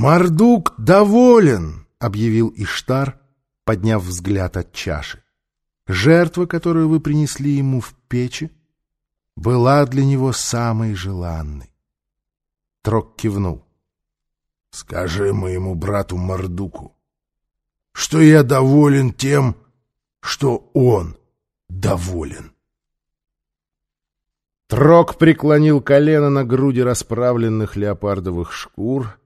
«Мардук доволен!» — объявил Иштар, подняв взгляд от чаши. Жертва, которую вы принесли ему в печи, была для него самой желанной. Трок кивнул. — Скажи моему брату Мардуку, что я доволен тем, что он доволен. Трок преклонил колено на груди расправленных леопардовых шкур,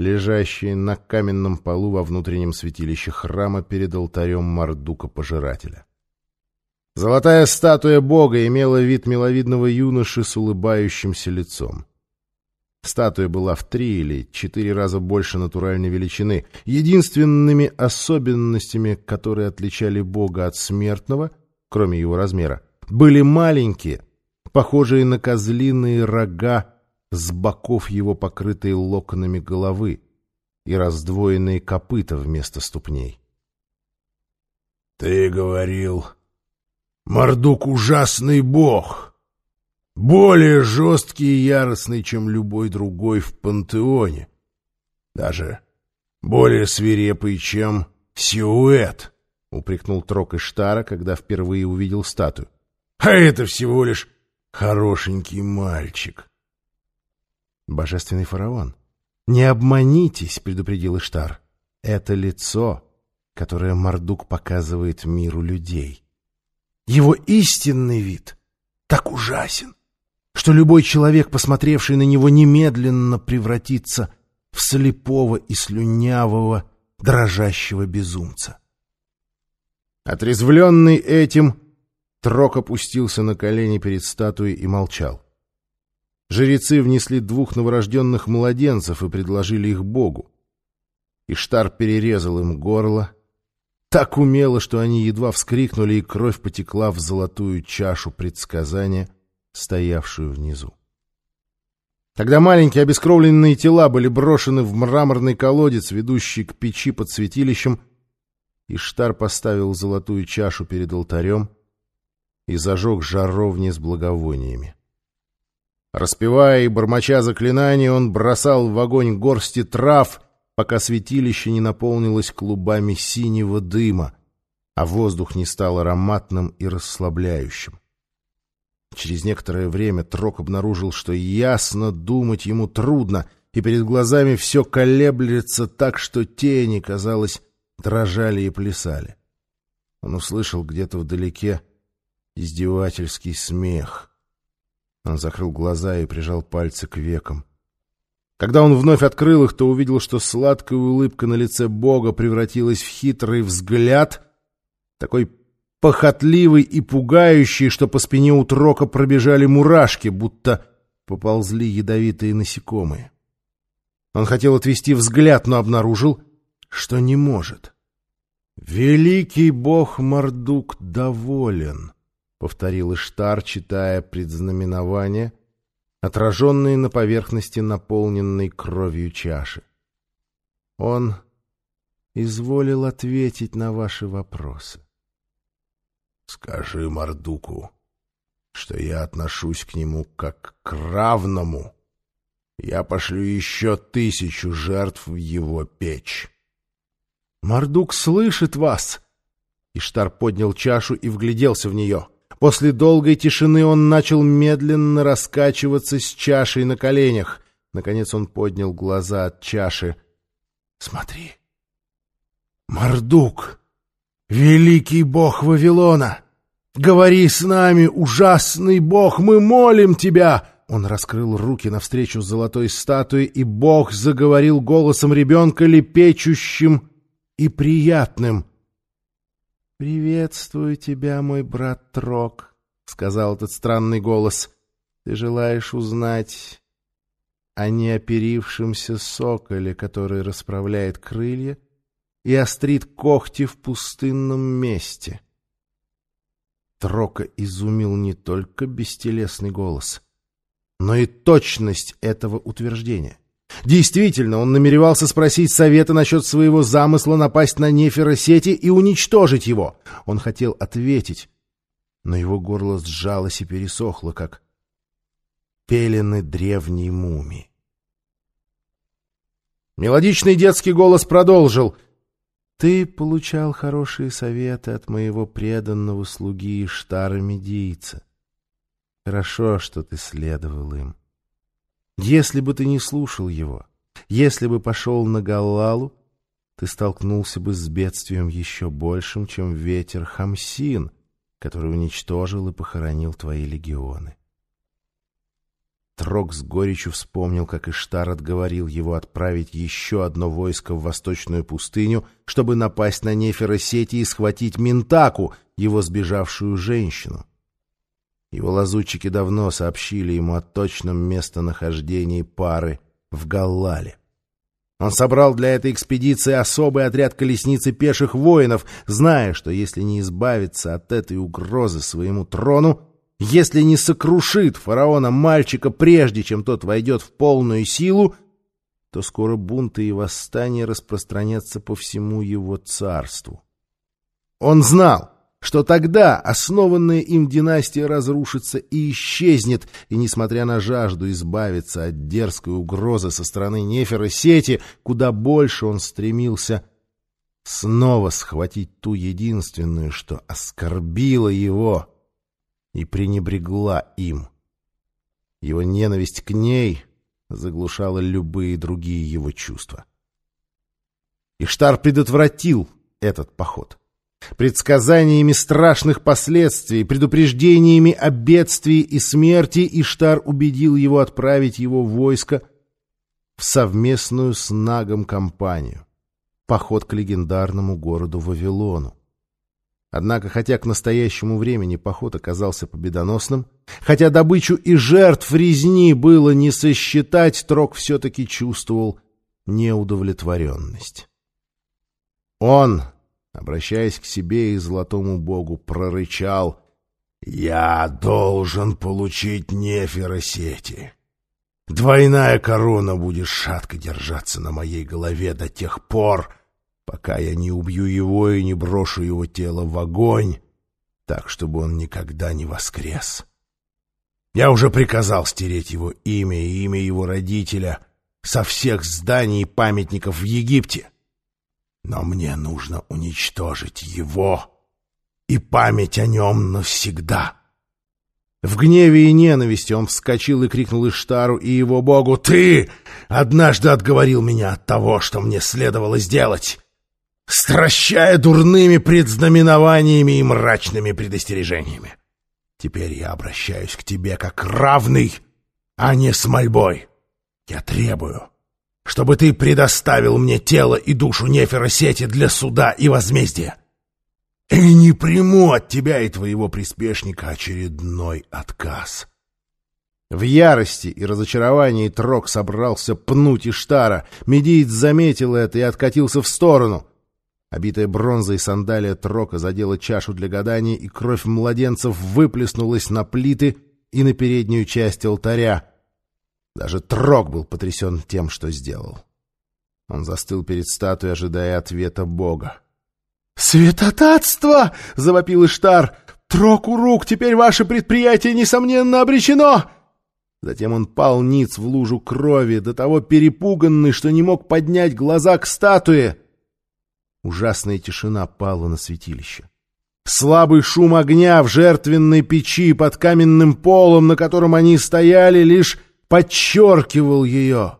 лежащие на каменном полу во внутреннем святилище храма перед алтарем Мардука-пожирателя. Золотая статуя бога имела вид миловидного юноши с улыбающимся лицом. Статуя была в три или четыре раза больше натуральной величины. Единственными особенностями, которые отличали бога от смертного, кроме его размера, были маленькие, похожие на козлиные рога с боков его покрытые локонами головы и раздвоенные копыта вместо ступней. — Ты говорил, Мордук ужасный бог, более жесткий и яростный, чем любой другой в пантеоне, даже более свирепый, чем Сиуэт, — упрекнул Трок Иштара, когда впервые увидел статую. — А это всего лишь хорошенький мальчик. Божественный фараон. «Не обманитесь», — предупредил Иштар. «Это лицо, которое Мардук показывает миру людей. Его истинный вид так ужасен, что любой человек, посмотревший на него, немедленно превратится в слепого и слюнявого, дрожащего безумца». Отрезвленный этим, Трок опустился на колени перед статуей и молчал. Жрецы внесли двух новорожденных младенцев и предложили их Богу. Иштар перерезал им горло так умело, что они едва вскрикнули, и кровь потекла в золотую чашу предсказания, стоявшую внизу. Тогда маленькие обескровленные тела были брошены в мраморный колодец, ведущий к печи под святилищем, Иштар поставил золотую чашу перед алтарем и зажег жаровни с благовониями. Распевая и бормоча заклинания, он бросал в огонь горсти трав, пока святилище не наполнилось клубами синего дыма, а воздух не стал ароматным и расслабляющим. Через некоторое время Трок обнаружил, что ясно думать ему трудно, и перед глазами все колеблется так, что тени, казалось, дрожали и плясали. Он услышал где-то вдалеке издевательский смех — он закрыл глаза и прижал пальцы к векам. Когда он вновь открыл их, то увидел, что сладкая улыбка на лице Бога превратилась в хитрый взгляд, такой похотливый и пугающий, что по спине у Трока пробежали мурашки, будто поползли ядовитые насекомые. Он хотел отвести взгляд, но обнаружил, что не может. «Великий бог Мардук доволен», — повторил Иштар, читая предзнаменования, отраженные на поверхности наполненной кровью чаши. Он изволил ответить на ваши вопросы. Скажи Мардуку, что я отношусь к нему как к равному. Я пошлю еще тысячу жертв в его печь. Мардук слышит вас! Иштар поднял чашу и вгляделся в нее — После долгой тишины он начал медленно раскачиваться с чашей на коленях. Наконец он поднял глаза от чаши. — Смотри. Мардук, великий бог Вавилона! Говори с нами, ужасный бог, мы молим тебя! Он раскрыл руки навстречу золотой статуе, и бог заговорил голосом ребенка лепечущим и приятным — «Приветствую тебя, мой брат Трок», — сказал этот странный голос. «Ты желаешь узнать о неоперившемся соколе, который расправляет крылья и острит когти в пустынном месте». Трока изумил не только бестелесный голос, но и точность этого утверждения. Действительно, он намеревался спросить совета насчет своего замысла напасть на неферосети и уничтожить его. Он хотел ответить, но его горло сжалось и пересохло, как пелены древней мумии. Мелодичный детский голос продолжил. «Ты получал хорошие советы от моего преданного слуги Иштара Медийца. Хорошо, что ты следовал им. Если бы ты не слушал его, если бы пошел на Галлалу, ты столкнулся бы с бедствием еще большим, чем ветер Хамсин, который уничтожил и похоронил твои легионы. Трок с горечью вспомнил, как Иштар отговорил его отправить еще одно войско в восточную пустыню, чтобы напасть на Неферосети и схватить Ментаку, его сбежавшую женщину. Его лазутчики давно сообщили ему о точном местонахождении пары в Галлале. Он собрал для этой экспедиции особый отряд колесниц и пеших воинов, зная, что если не избавиться от этой угрозы своему трону, если не сокрушит фараона-мальчика прежде, чем тот войдет в полную силу, то скоро бунты и восстания распространятся по всему его царству. Он знал, что тогда основанная им династия разрушится и исчезнет, и, несмотря на жажду избавиться от дерзкой угрозы со стороны Нефера Сети, куда больше он стремился снова схватить ту единственную, что оскорбила его — и пренебрегла им. Его ненависть к ней заглушала любые другие его чувства. Иштар предотвратил этот поход. Предсказаниями страшных последствий, предупреждениями о бедствии и смерти Иштар убедил его отправить его войско в совместную с Нагом кампанию, поход к легендарному городу Вавилону. Однако, хотя к настоящему времени поход оказался победоносным, хотя добычу и жертв резни было не сосчитать, Трок все-таки чувствовал неудовлетворенность. Он, обращаясь к себе и золотому богу, прорычал «Я должен получить неферосети. Двойная корона будет шатко держаться на моей голове до тех пор, пока я не убью его и не брошу его тело в огонь, так, чтобы он никогда не воскрес. Я уже приказал стереть его имя и имя его родителя со всех зданий и памятников в Египте. Но мне нужно уничтожить его и память о нем навсегда. В гневе и ненависти он вскочил и крикнул Иштару и его богу «Ты однажды отговорил меня от того, что мне следовало сделать!» стращая дурными предзнаменованиями и мрачными предостережениями. Теперь я обращаюсь к тебе как равный, а не с мольбой. Я требую, чтобы ты предоставил мне тело и душу Нефера Сети для суда и возмездия. И не приму от тебя и твоего приспешника очередной отказ. В ярости и разочаровании Трок собрался пнуть Иштара. Медиец заметил это и откатился в сторону. Обитая бронзой сандалия Трока задела чашу для гадания, и кровь младенцев выплеснулась на плиты и на переднюю часть алтаря. Даже Трок был потрясен тем, что сделал. Он застыл перед статуей, ожидая ответа бога. «Святотатство!» — завопил Иштар. «Троку рук! Теперь ваше предприятие, несомненно, обречено!» Затем он пал ниц в лужу крови, до того перепуганный, что не мог поднять глаза к статуе. Ужасная тишина пала на святилище. Слабый шум огня в жертвенной печи под каменным полом, на котором они стояли, лишь подчеркивал ее.